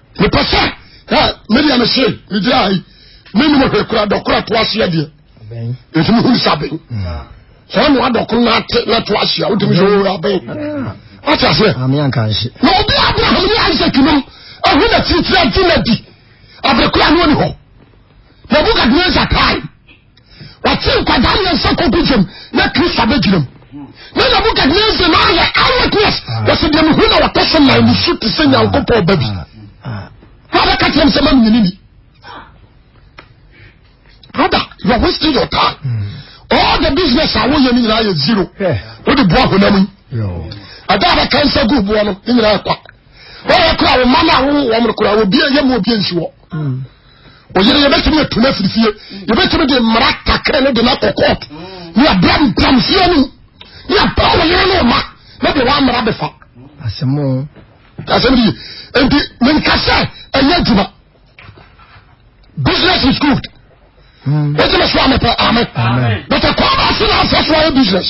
mepɛ sɛ medeɛ me se megyina yi menim hwɛ kora dɔkora to aseɛ deɛ ɛtumi hunu sɛ abɛn sɛ ɔne wadɔko no ate na to aseɛ wotumi sɛ ɔwɔ abɛn wate aseɛ na obi abraham ne isaac nom ɛho na tiritiri agye na di abɛkora ne ɔne hɔ na bukadnesa time wɔte nkwadaa mmiɛnsa kɔgu gyam na kristo abɛgyinam na nebukadnezar na ayɛ eyewitness wɔsɛ deɛ mehu na wɔtɔ so na nusu te sɛ nyankopɔn ba bi na bɛka kyerɛ m sɛ ma menyini ni brother you are wasting your time all the business a woyɛ no nyinaa yɛ zero wode boa honam yi ɛda a bɛka nsa gu boɔ no ne nyinaa ɛkwa wɔyɛ kora wo ma no a wowɔ wɔm no kora wɔbia yɛ mu obia nsi wɔ ɔyere yɛbɛtumi atu no afiri fie yɛbɛtumi de mmara takra no de no akɔ court ne abra mpam fie no ne abra ɔyere no ma na de wammara bɛfa asɛm asɛm de nti menka sɛ ɛnyɛ adwuma business is good wọ́n ti mi sọ àmì pẹ̀ àmì bẹ̀tẹ̀ kọ́ ọ́ bá sí náà fẹ́ sọ ọ́ business.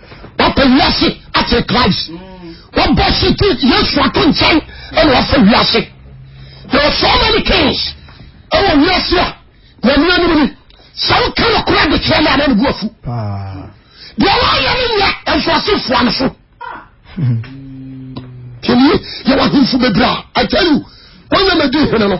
wapɛ wiase akyɛ Christ wabɔ sete Yesu ato nkyɛn ɛna wafa wiase there are so many things ɛwɔ wiase a nyame anim ni sɛ woka no kora de kyerɛ no ana ne bu afu deɛ woayɛ no nyɛ ɛmfoasefoa no so tɛmie yɛwɔ ahemfo bebree a I tell you wɔnyɛ madi hene no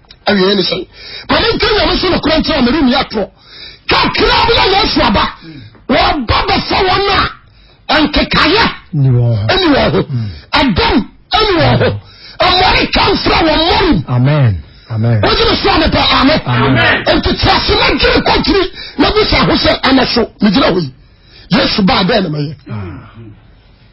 awieɛ ne sɛn mame nka nyame so nokorɛ nkyerɛ a meremmi atorɔ kakra bi na yesu aba wɔba bɛfa wɔn a nkekaeɛ ɛni wɔn ho ɛdɔm ɛni wɔn ho ɛmɔre kamfra wɔn mɔrim amen wogyere so ane pɛ ame ntetease na gyere kɔkyiri na bisa ho sɛ ana so megyina hɔ yi yesu baa dɛn na mayɛ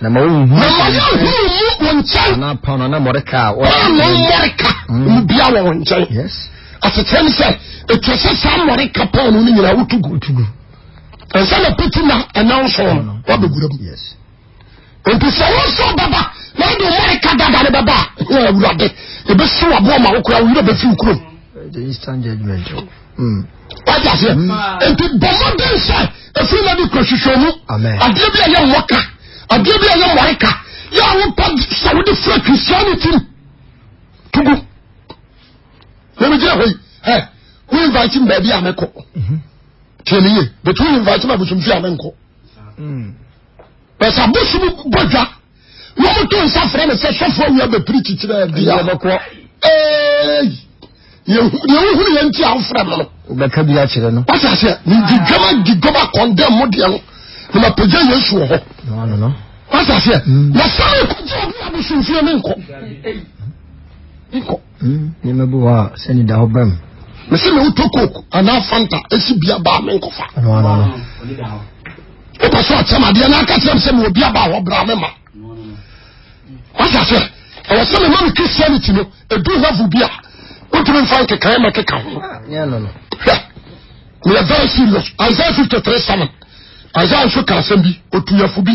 na ma wɔn hu wɔn nkyɛn anaa paano anaa mɔreka a paano mɔreka mu bia wɔ wɔn nkyɛn asekyerɛ ne sɛ ɛtwa sɛ saa mɔreka paano no nyinaa wotu gu ɛnsɛ na piti na ɛnan so no wabɛgura mu nti sɛ wosɛ baba na wode mɔreka dada ne bɛba a awurade ɛbɛsi waboɔ ma wo koraa wo werɛ bɛfi wo kurom Hmm. wáyé aseɛ hmm. nti bɔmɔden sɛ efiri na bi kɔ hwehwɛ mu adeɛ bi a yɛ mmɔ ka adeɛ bi a yɛ mmɔ ka yɛ a wopɛ sɛ wode fura christianity tugu yɛn mi gyina hɔ yi ɛ wo invite mi baabi a mɛkɔ mhm. tiɛ ni yie bɛtu invite mi abosomfi a mɛnkɔ bɛsɛ abosom bɔ dwa. na wɔn to nsa frɛ no sɛ sɔfo awia bɛpiri kyikyerɛ adi a bɛkɔ ee yɛn huhu yɛn ti a wofrɛ no no wobɛka bi akyerɛ no wate aseɛ medwidwama di dwama kɔndɛm mo deɛ no na mapagya yesu wɔ hɔ wate aseɛ na sɛ mekɔgye obi abosomfie menkɔ menkɔ Hmm, nneɛma bi wɔ a sɛ ne da hɔ bam. mesi me wotɔ coke anaa fanta esi bia baa me nkɔfa. wopɛ sɛ ɔkyɛm adeɛ na aka kyerɛ me sɛ mewɔ bia baa hɔ bra me ma wasa sɛ ɛwɔ sɛ mema me christianity no ɛdu level bi a wontumi mfa nkekae ma keka ho meyɛ very serious isaiah 53 7 isaiah nso ka asɛm bi ɔtuyafo bi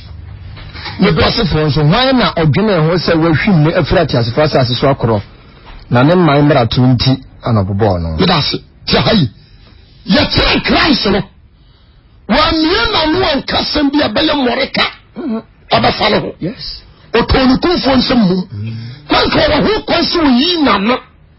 Ne Persifoɔ nso, hwan na ɔdwenee ho sɛ wahwim no afiri ateasefoɔ asase so akorɔ, na ne mman mmarato nti ana ɔbobɔɔ no? Meda ase. Te ha yi, yɛkyerɛ Christ no, wɔamie n'ano anka sɛm bi a ɛbɛyɛ mmɔreka ɛbɛfa mm-hmm. no ho. Ɔtɔɔ ne kumfoɔ nsɛm mmom. Mm-hmm. Na nka ɔwɔ ho kwan sɛ ɔyii n'ano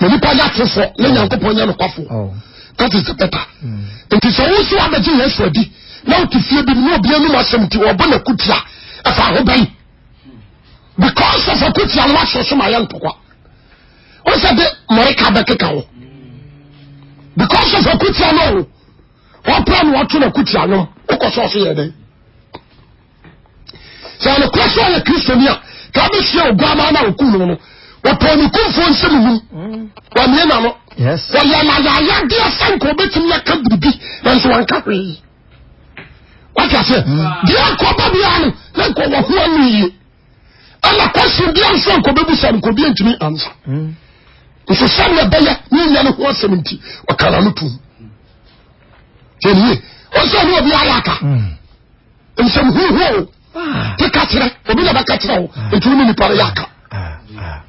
na nipa yɛ atefo na nyankopɔn nyɛ nokwafo oh. that is the better hmm. nti sɛ wo so abɛgye yesu adi na wote fie bi ne obi anom asɛm nti wɔbɔ no akutia ɛfa ho bɛn because of akutia no waso so ma yɛ ntokwa wo sɛ de mmɔreka bɛkeka wo because of akutia no wo wɔpra no wɔto no akutia no wokɔ sɛ ɔso yɛ dɛn sɛ anokora so ɔyɛ kristoni a ka bɛhyia oguama na ɔku no no ɔpɔ ne kumfoɔ nsɛm mu wɔmie na no wɔyɛ nayayadeɛ sɛ nka ɔbɛtumi aka biribi nanso wanka hwee wate aseɛ deɛ nkɔ ba biara no na nkɔ wɔ ho ano yie ɛna kɔsi bia nso nkɔ bɛbu sa nkɔ bi ntumi ansa nso sɛdeɛ bɛyɛ ne nya ne ho asɛm nti ɔkara no tom tiɛniye ɔsɛ ne obi ayɛ aka nsɛm huhu o ah. te ka kyerɛ obi na bɛka kyerɛ o ah. nti wone nipa yɛ aka ah,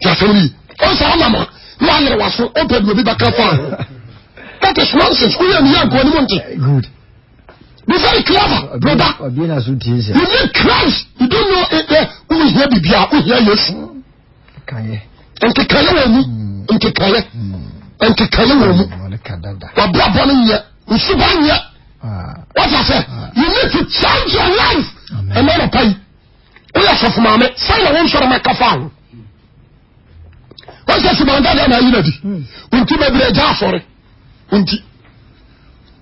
ti asɛm no yi ɔnsa ɔnam a na wayere waso ɔpɛ bi obi bɛka fa ho that is nonsense woyɛ ne yɛ nkoa ne mu nte be very clever brother you need Christ you don't know it there wohia bibia wohia Yesu nkekaeɛ wɔ mu nkekaeɛ nkekaeɛ wɔ mu wabrabɔ no nyɛ nsuba nyɛ wata sɛ you need to change your life ɛmɛ na pa yi woyɛ sɔfo maame sɛn na wɔn sɔrɔ ma kafa ho wɔn sɛ suban dada na ayi na di nti bebree gya asɔre nti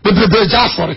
bebree gya asɔre.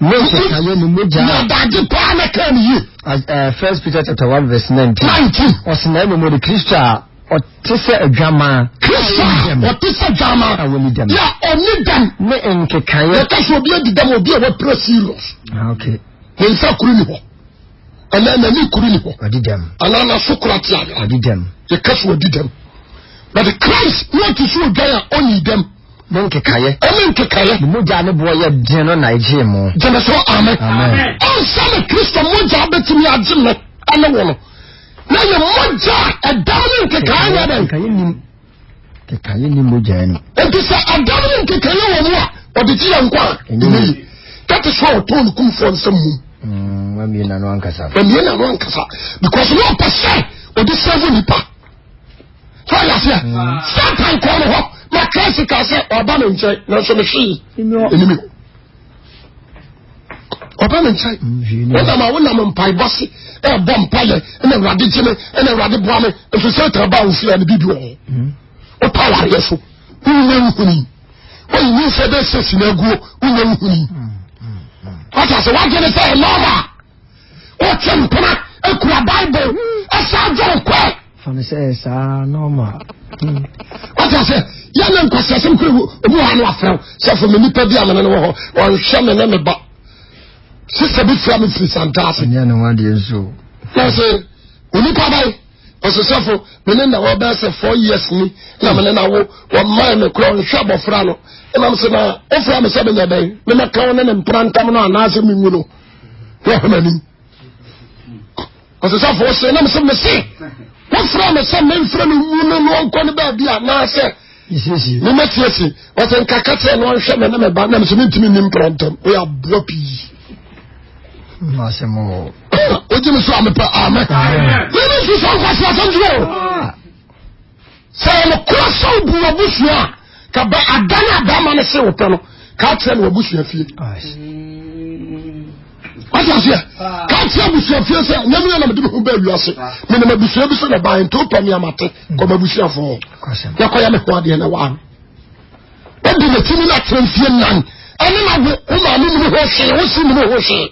Ne nhyehyɛeɛ ne mogya. Na ɔdaade paa na kaa ne yie. Eh, First Peter chapter one verse nineteen. Nineteen. Ɔsi na mmom ɔde Kristo a ɔte sɛ adwamaa. Kristo a ɔte sɛ adwamaa. A wɔni dɛm. Yɛ ɔni dɛm. Ne nkekaeɛ. Yɛka sɛ obi adi dɛm obi a wapira serious. Ah, okay. Ne nsa kuru ni hɔ. anaa n'ani kuru ni hɔ ɔdi dɛm anaa n'aso kora te ayɛ ɔdi dɛm yɛka so ɔdi dɛm but christ na ɔte so odwan a ɔnni dɛm ne nkekaeɛ ɛne nkekaeɛ ne mogya ne boɔ yɛ den no na ɛgyee mo gyeme so ame ɔnsa ne kristo mogya bɛtumi agye me ɛne wo no na yɛ mogya a ɛdam ne nkekaeɛ ne ɛdɛn kekaeɛ ne mogya no ɛnti sɛ adam no nkekaeɛ wɔ mu a ɔde gye yɛ nkwa a ɛnyɛ yi that is why ɔtɔn ne kumfoɔ nsɛm mum mamie na no ankasa mamie na no ankasa because no ɔpɛ sɛ ɔde sɛvo nipa sɛ ɔyɛ aseɛ satan kɔɔ no hɔ na christ kaa sɛ ɔba ne nkyɛn nanso mehwee ɛnimi ɔba me nkyɛn wonam a wonam mpaebɔ se ɛbɔ mpayɛ ɛna awurade gye me ɛna awurade boa me nso satan ba wo fie a ne bibi wɔ hɔ wotɔ awareɛ so wonyɛ nhuni woyi ne nsɛ bɛ sɛ sini aguo wonyɛ nhuni wata sɛ wagye ne sɛ ɛnɔɔma wotwe mpena akura bible ɛsɛ adwo nkɔɛ fa no sɛ saa normal hmm. wate asɛ yɛ ne nkwasi asɛm kura wo obi wɔ ha no afrɛ wo sɛ fo me nipa bi a mene ne wɔ hɔ ɔnhwɛ me ne me ba sisa bi fira mi firi santaase. ɛnyɛ ne ho adeɛ nso. na ɔsɛ onipa bɛyi ɔsosɛfo me ne na wɔbɛyɛ sɛ four years ni na me ne na wo wɔmaa me korɔ nhwɛ abɔfra no ɛnam sɛ na ɔfra me sɛ menyɛ dɛn me mɛka wo ne ne mprantam no anaasɛ menwu no wɔhoma nim ɔsesafo se na mese mese wofrɛ me sɛ memfrɛ no mu no no ɔnkɔ no baabi a naasɛ memasiesie ɔsɛ nkaka kyerɛ no ɔnhwɛ me ne me ba na mese mentumi nni mprɔntɛm woyɛ aboa pii wogye me so a mepɛ amɛ mene nsusɛ nkwaseasɛm duro sɛ yɛ nokorɛ sɛ wobu wabusua a ka ba ada no adaama no se wo pɛ no ka kyerɛ no wabusua fie wati aseɛ ka kyerɛ abusua fie sɛ nyame yɛ na mede meho baa wiase menem abusua bi so na bae nti wopɛ meamate kɔ mabusuafoɔ na kɔyɛ me ho adeɛ na waa me wode matimi no atena mfie nan ɛne na wo wo maame mu ho hwee wo si mu ho hwee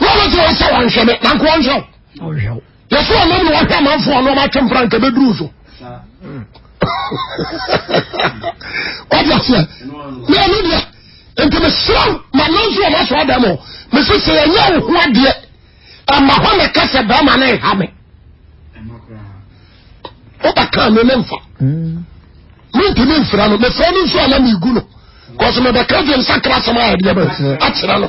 na wɔte wɔ sɛ wɔnhwɛ me nanko wɔnhwɛ wo yɛsɛ ɔnam na wɔhwɛ amanfo a ɔnam atwe mpra nka bɛduru so ɔde aseɛ na ɛno deɛ nti mesrɛ ma no nso ɔma soa dɛm o mese sɛ yɛnyɛ wo ho adeɛ ɛma hɔ na ɛka sɛ bɛrima no ɛha me wobɛka me ne mfa mentumi mfira no mefrɛ no nso a na megu no kɔso mebɛka deɛ nsakra asɛm a ɛdeɛ bɛ akyerɛ no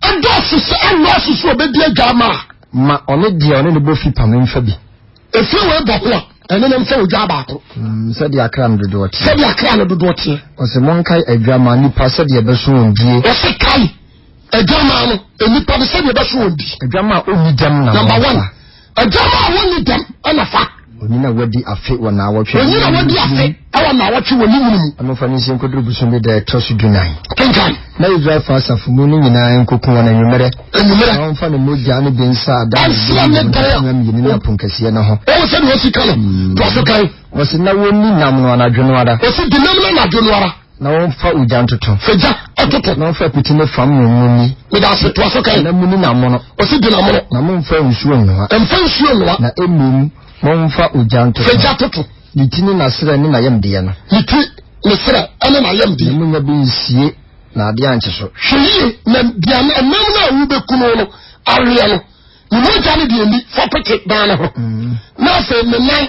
Ɛdɔɔso sɛ ɛnnɔɔso so ɔbɛdi adwammaa a. Ma ɔne deɛ ɔne ne bɔ fi pam mfa bi. Efie wei bɔ ho a, ɛne ne mfa odwaa baako. Mm, sɛdeɛ akra no dodoɔ teɛ. Sɛdeɛ akra no dodoɔ teɛ. Ɔsɛ monkae adwammaa nipa sɛdeɛ ɛbɛso wɔn die. Ɔsɛ kae adwammaa no nipa no sɛdeɛ ɛbɛso wɔn die. Adwammaa a ɔnni dɛm na wɔn. Number one. Ɛgya no a wɔnni dɛm ɛna fa. Onyin a wadi afe wɔ naawɔtwe. Onyin a wadi afe ɛwɔ naawɔtwe wɔ ne nwunu mu. Ɛma fa ne nsi nkoduru bosom bi da ɛtɔ so dunan. Kenkan. Na Israel fa asafo mu no nyinaa nkoku wɔn anwummerɛ. Anwummerɛ. Na wɔmfa ne mogya ne bi nsa ada. Asra ne dan a. Nam yini ne aponkɛseɛ no ho. Wɔn sɛ deɛ wɔsi ka no. Tɔ so kan. Wɔsi na wɔnni nam no anadwo no ara. Wɔsi di nam no anadwo no ara. Na wɔmfa ogya ntoto. Fa gya ɛtoto. Na wɔmfa apiti ne fam wɔn mu ni. Meda ase to aso kan. Na mu ni na mono. Ɔsi di na mono. Na momfa nsuo nnoa. Mfa nsuo nnoa. Na mmom momfa ogya ntoto. Fa gya toto. Ne ti ne n'aserɛ ne n'ayamdeɛ no. Ne ti ne serɛ ne n'ayamdeɛ. Na monya bi nsie na adeɛ ankye so. Hwɛ yie na deɛ nam no a wobɛkunu no aweɛ no ne mogya no deɛ ni fa pete dan no ho. Mm. Na afei ne nan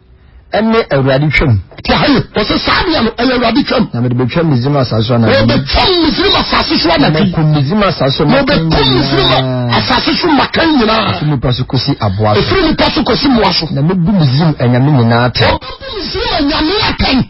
ɛne awurade twam. ti ha yi wɔsɛ saa deɛ no ɛyɛ awurade twam. na mede bɛtwam misrim asase so anadwo. wɔbɛtwam misrim asase so anadwo. wɔbɛkum misrim asase so makan nyinaa. wɔbɛkum misrim asase so makan nyinaa. efiri nipa so kɔsi aboa so. efiri nipa so kɔsi mmoa so. na mebu misrim anyame nyinaa atɛn. wɔbɛbu misrim anyame atɛn.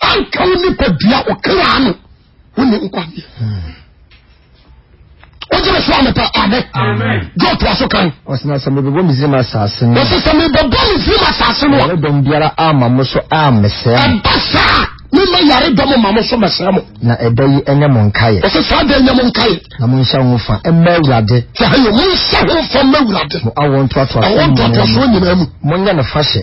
anka wo nipadua wo kra ano wo ne nkwa deɛ wogyina so amepɛ ame dwɔ toa so kan ɔsena sɛ mebɛbɔ misrim asase no ɔsɛ sɛ mebɛbɔ misrim asase no ɛdɔm biara ama mo so amesɛe ɛba saa mema yare dɔm ma mo so mɛsrɛ mo na ɛda yi ɛnyɛ mo nkaeɛ ɔsɛ saa da ɛnyɛ mo nkaeɛ na monhyɛ ho fa mma awurade sɛ ɛyɛ monhyɛ ho fa mma awurade mo awoɔ ntoatoasoɔ nyinaa mu monyɛ no fahyɛ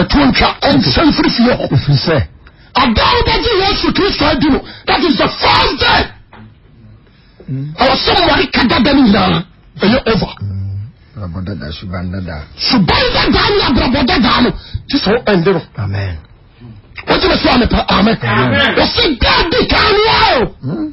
ɛtuo ntwa ɛnsɛn firi fie hɔ ɛfiri sɛ ada a wobɛgye yesu kristo adi no that is the first day ɛwɔ sɛ mmɔre ka dada no nyinaa ɛyɛ over abrabɔdada suban dada suban dada ne abrabɔdada no te sɛ ɛnde no amen wogyina so amepɛ amen wɔse da di kaa no a o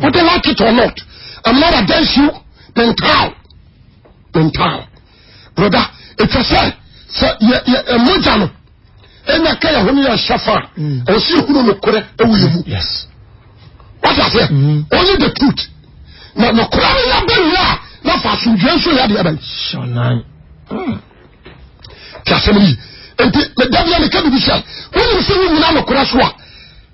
Whether like it or not, I'm not against you. Mental. Mental. Brother, it's a say. So, yeah, yeah, a mojano. Enya kaya honi ya shafa. Mm. Osi hunu nukure ewu yemu. Yes. What I say? Mm. Only the truth. Na nukure ya beri ya. Na fasu jensu ya diya bani. Shonai. Mm. Kya semri. Enti, me devya me kebi bishay. Wani msi wini na nukure suwa.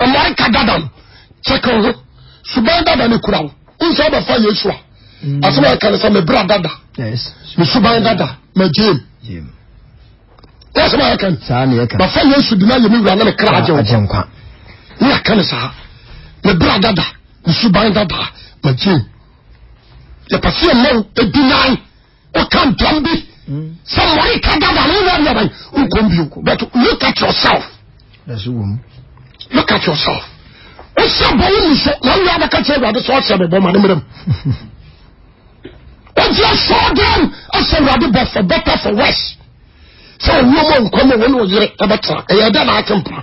Mmarika dada no kyɛkɛ ho suban dada no kura wo nso abɛfa yesu a mm. asɛm a ɛka ne sɛ mebra dada me suban dada magyem asɛm a ɛka ne bafa yesu de no ayɛ me wura na mekra agye nkwa ne yɛka ne saa mebra dada me suban dada magyem yɛpɛ sɛ yɛma wo ɛdinan woka ntam bi sɛ mmɔre ka dada no wona bi aban wonkɔm bio but look at yourself look at yourself wohyɛ bɔ wo mu so na wowie abɛka kyerɛ awurade sɛ ɔhyɛ me bɔ ma ne mmerɛm wogye asɔ dɛm asɛ awurade bɔ for better for worse sɛ ɔwuo ma nkɔm wɔne ɔyere ɛbɛtra ɛyɛ dɛ na ate mpra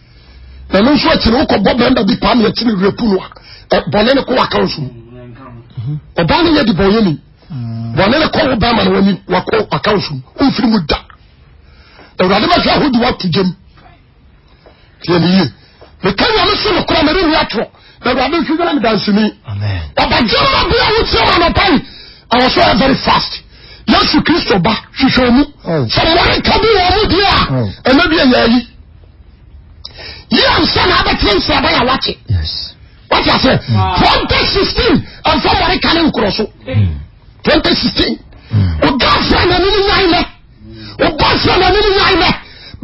na ɛno nso akyi no wokɔbɔ bɛnda bi paa ne akyi no werɛpu no a bɔne no kɔ waka nso mhm. ɔbaa no yɛ de bɔyɛ ni mm. bɔne no kɔ wo bɛma no wani wakɔ waka nso womfiri mu da awurade bɛhwɛ ahodi woato gyam tiɛneye meka nyame so nokora merenni atorɔ na awurade nso yɛ ne danseni ɔbɛgye ma bi a wotie ma nɔpa yi ɛwɔ so yɛ very fast yesu kristo ba hwehwɛ mu oh. sɛ mmɔreka bi wɔ mu deɛ a oh. ɛna bi ɛyɛ ayi yi ansa na abɛtena nsiraba yɛ wakye wakye asɛ twenty sixteen ɛnfɔ mmɔreka ne nkorɔ so hmm. twenty sixteen ɔda hmm. afra na ɛno ne nyan nɛ wobɔ sɛ na nini yan dɛ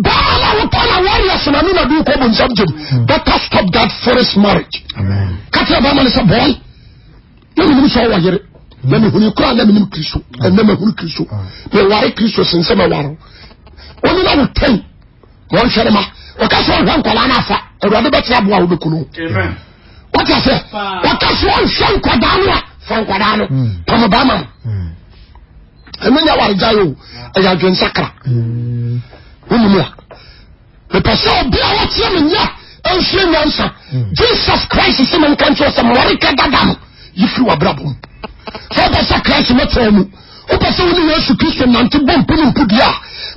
bɛma na wotɔ na warriors na ne na bi kɔ bɔ nsam gyem hmm. better stop that forest marriage ka kyerɛ bɛma no sɛ bɔe na menim sɛ ɔwɔ yere hmm. na mehuni koraa na menim kristo hmm. ɛnɛ mahunu kristo meware kristo sen sɛ mɛware ɔne na wotɛn na ɔnhwɛ ne ma ɔka sɛ ɔhwɛ nkwadaa no afa awurade bɛtena aboa wobɛku no wọ́n ase wọ́n kẹ́sì wọ́n nsẹ́ nkwadaa no a fa nkwadaa no pàmò bàmà. ɛno nyɛ waregyae o ɛyɛ adwensakra wonim a mepɛ sɛ obi a wɔteɛ me nyɛ ɛnsua nyansa jesus christ sɛ menka nkyerɛ sɛ mmɔreka dada no yɛfiri wabrabɔ mu sɛ wopɛ sɛ christ mɛtɛɛ mu wopɛ sɛ wo ne yesu kristo nante bɔ mpo ne mpo deɛ a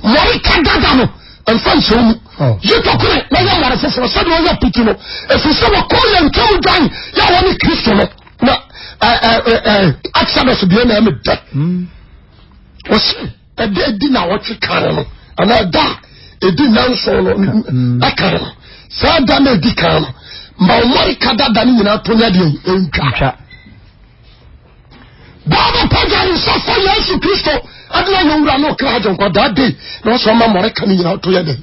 mmɔreka dada no ɛmfa nhyɛ wo mu yi tɔkore na yɛ mmɔre foforɔ sɛdeɛ ɔyɛ piti no ɛfiri sɛ wɔkɔ yɛ ntam dwan yɛ wɔ ne kristo no na exodus deɛ na ɛmɛ dɛ wɔsi ɛdɛ edi na wɔtwe kan no ana ɛda edi nanso no ɛkan no saa da na edi kan no ma wɔn kada da ne nyinaa to nya deɛ ntwa báwo pàjá nsa fún yéésù kristo adúlá yóò wúra náà kíra àjọ nǹkan dáadé ni wọn sọ ọmọ mọrẹ kan ní nyinaa tó yẹ dẹ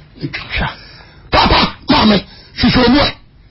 papa maame hwehwẹ omu ẹ.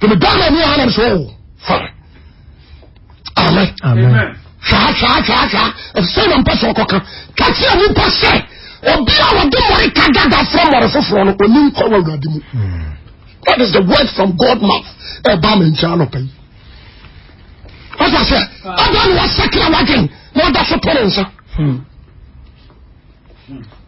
Tumi dan na ɛmu ahanam sɛ ɔwɔ fa. Amen. Amen. Hwaa hwaa hwaa hwaa ɛsɛ na mpɛ sɛ ɔkɔka kati a nipa sɛ obi a wɔde mɔre ka dada fún mɔre foforɔ no onim kɔ wɔ awurade mu. Hmm. That is the word from God mouth. Ẹ bá mi nkyɛn anɔpɛ yi. Wọ́n sọ sẹ́, ọ̀dọ́ ni wọ́n sẹ́kìlá wájú ẹ̀ ní ọ̀dọ́ so tó ní nsá.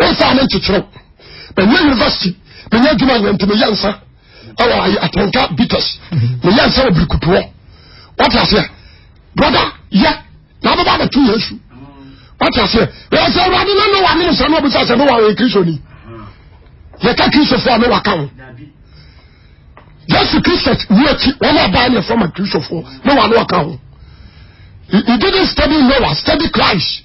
wọn fa ne nkyekyerɛw ɛnyɛ university menya adwuma yɛ nti meyɛ nsa ɛwɔ ayɛ atɛnka bitters meyɛ nsa wɔ birikutoɔ wate aseɛ brɔda yɛ na abɛba abɛto yesu wate aseɛ ɛyɛ sɛ awurade na ne wa ne nsa na ɔbisa sɛ ne wa ɔyɛ kristoni yɛka kristofoɔ a ne wa ka ho yesu kristo ni akyi wɔn a baa ne fama kristofoɔ ne wa ne wa ka ho he didn't study noah study christ.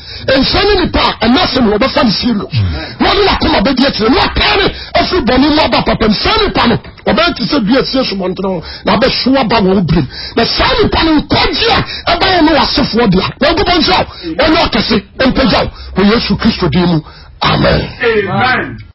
nhyɛ ne nipa a ɛna sɛ no wɔbɛfa no serious na ɔde nakoma bɛdi akyirɛ na ɔtaa ne afiri bɔne mu aba papam saa nipa no ɔbɛyɛ te sɛ dua asie subɔntene ho na abɛhyew aba wɔn birim na saa nipa no nkɔgye a ɛbɛyɛ no wasefoɔ dea na nkɔbɔ nhyɛ wo ɔnyɛ ɔkɛse mpagya wo wɔ yesu kristo din mu amen, amen.